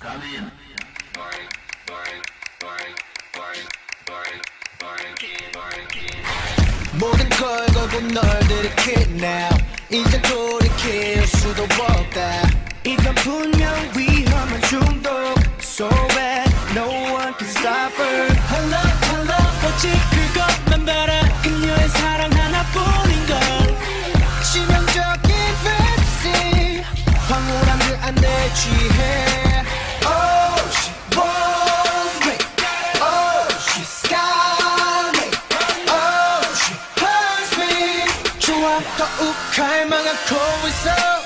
Come in. Boring, boring, boring, boring, boring, boring, boring. 모든 걸 걸고 널들이 now. 이제 돌이킬 수도 없다. 이건 분명 위험한 중독. So bad, no one can stop her. Hello, hello, 어찌 그것만 바라. 그녀의 사랑 하나뿐인 걸. 치명적인 fantasy. 황홀한 그안내 취해. 더욱 갈망하고 있어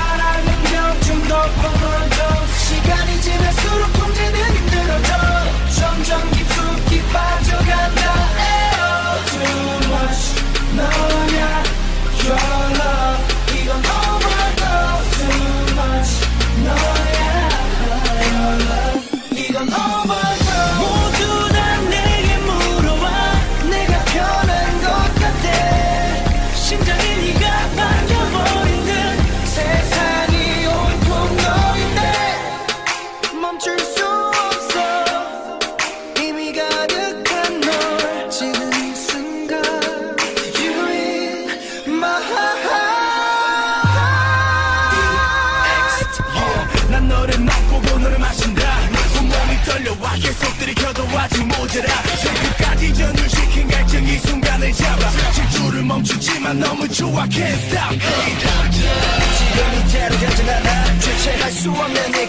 Yaşımda 숨을 멈추지만 너무 좋아 Can't stop Hey doctor 지금 이대로 가진 않아 주체할 수 없는